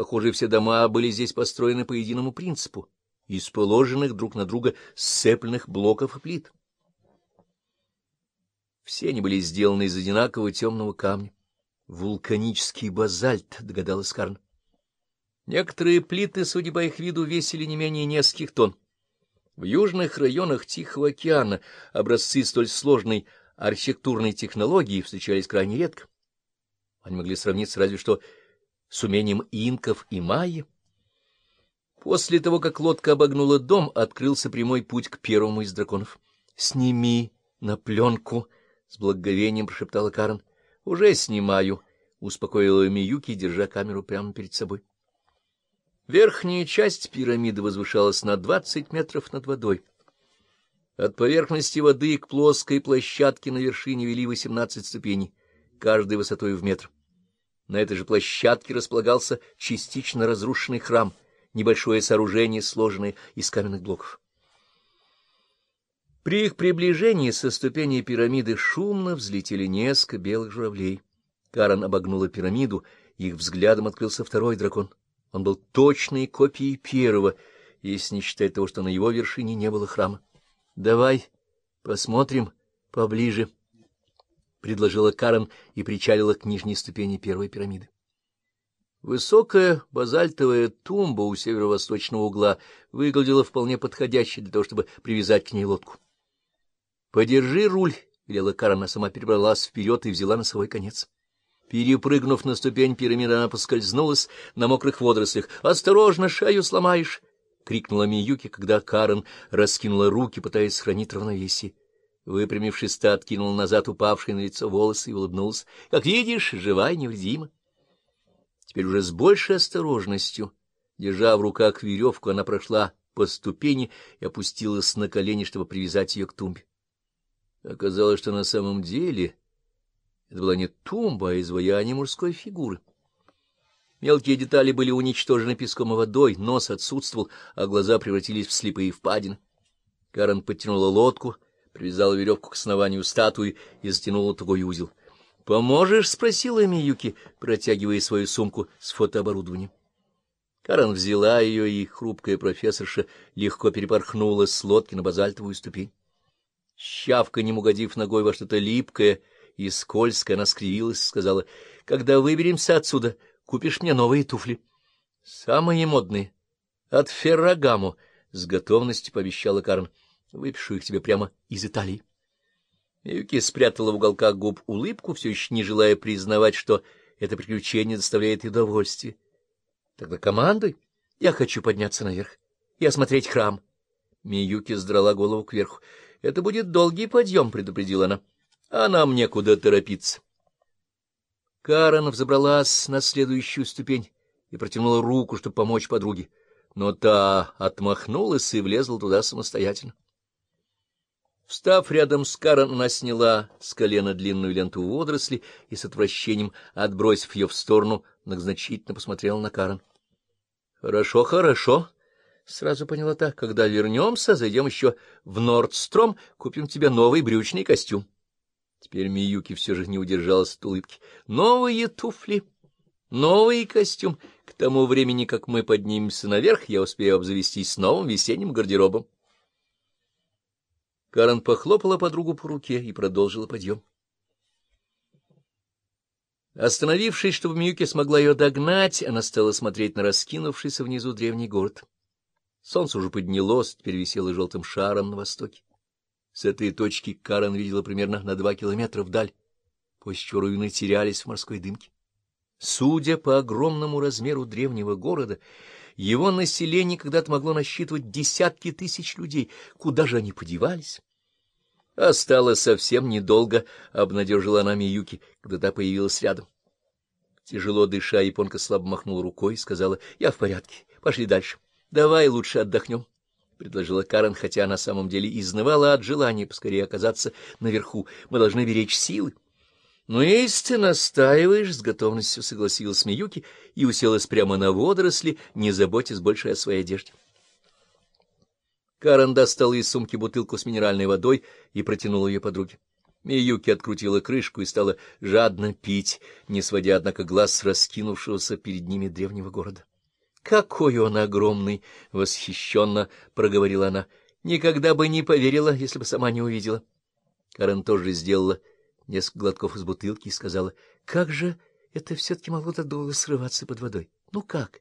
Похоже, все дома были здесь построены по единому принципу, из положенных друг на друга сцепленных блоков и плит. Все они были сделаны из одинакового темного камня. Вулканический базальт, догадалась Карн. Некоторые плиты, судя по их виду, весили не менее нескольких тонн. В южных районах Тихого океана образцы столь сложной архитектурной технологии встречались крайне редко. Они могли сравниться разве что с умением инков и майя. После того, как лодка обогнула дом, открылся прямой путь к первому из драконов. — Сними на пленку! — с благоговением прошептала Карен. — Уже снимаю! — успокоила Миюки, держа камеру прямо перед собой. Верхняя часть пирамиды возвышалась на двадцать метров над водой. От поверхности воды к плоской площадке на вершине вели восемнадцать ступеней, каждой высотой в метр. На этой же площадке располагался частично разрушенный храм, небольшое сооружение, сложенное из каменных блоков. При их приближении со ступени пирамиды шумно взлетели несколько белых журавлей. Карен обогнула пирамиду, их взглядом открылся второй дракон. Он был точной копией первого, если не считать того, что на его вершине не было храма. — Давай посмотрим поближе, — предложила Карен и причалила к нижней ступени первой пирамиды. Высокая базальтовая тумба у северо-восточного угла выглядела вполне подходящей для того, чтобы привязать к ней лодку. — Подержи руль, — велела Карен, а сама перебралась вперед и взяла носовой конец. Перепрыгнув на ступень пирамиды, она поскользнулась на мокрых водорослях. — Осторожно, шею сломаешь! — крикнула Миюки, когда Карен раскинула руки, пытаясь сохранить равновесие. Выпрямившись, та откинул назад упавшие на лицо волосы и улыбнулся. — Как видишь, жива и невредима. Теперь уже с большей осторожностью, держа в руках веревку, она прошла по ступени и опустилась на колени, чтобы привязать ее к тумбе. Оказалось, что на самом деле это была не тумба, а изваяние мужской фигуры. Мелкие детали были уничтожены песком и водой, нос отсутствовал, а глаза превратились в слепые впадины. Карен подтянула лодку, привязала веревку к основанию статуи и затянула тугой узел. — Поможешь? — спросила Миюки, протягивая свою сумку с фотооборудованием. Карен взяла ее, и хрупкая профессорша легко перепорхнула с лодки на базальтовую ступень. Щавка, не угодив ногой во что-то липкое, — и скользко она скривилась, сказала, — Когда выберемся отсюда, купишь мне новые туфли. — Самые модные. От Феррагаму, — с готовностью пообещала Карн. — Выпишу их тебе прямо из Италии. Юки спрятала в уголках губ улыбку, все еще не желая признавать, что это приключение доставляет ей удовольствие. — Тогда командуй. Я хочу подняться наверх и осмотреть храм. Миюки сдрала голову кверху. — Это будет долгий подъем, — предупредила она а нам некуда торопиться. Карен взобралась на следующую ступень и протянула руку, чтобы помочь подруге, но та отмахнулась и влезла туда самостоятельно. Встав рядом с Карен, она сняла с колена длинную ленту водоросли и с отвращением, отбросив ее в сторону, многозначительно посмотрела на Карен. — Хорошо, хорошо, — сразу поняла та. — Когда вернемся, зайдем еще в Нордстром, купим тебе новый брючный костюм. Теперь Миюки все же не удержалась от улыбки. Новые туфли, новый костюм. К тому времени, как мы поднимемся наверх, я успею обзавестись новым весенним гардеробом. Карен похлопала подругу по руке и продолжила подъем. Остановившись, чтобы Миюки смогла ее догнать, она стала смотреть на раскинувшийся внизу древний город. Солнце уже поднялось, теперь висело желтым шаром на востоке. С этой точки Карен видела примерно на два километра вдаль, после чего руины терялись в морской дымке. Судя по огромному размеру древнего города, его население когда-то могло насчитывать десятки тысяч людей. Куда же они подевались? Осталось совсем недолго, — обнадежила она Миюки, когда та появилась рядом. Тяжело дыша, японка слабо махнула рукой и сказала, — Я в порядке, пошли дальше. Давай лучше отдохнем предложила Карен, хотя на самом деле изнывала от желания поскорее оказаться наверху. Мы должны беречь силы. Но если ты настаиваешь, с готовностью согласилась Миюки и уселась прямо на водоросли, не заботясь больше о своей одежде. Карен достала из сумки бутылку с минеральной водой и протянула ее подруге. Миюки открутила крышку и стала жадно пить, не сводя, однако, глаз с раскинувшегося перед ними древнего города. — Какой он огромный! — восхищенно проговорила она. — Никогда бы не поверила, если бы сама не увидела. Карен тоже сделала несколько глотков из бутылки и сказала, — как же это все-таки могло так долго срываться под водой? Ну как?